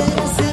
that I said.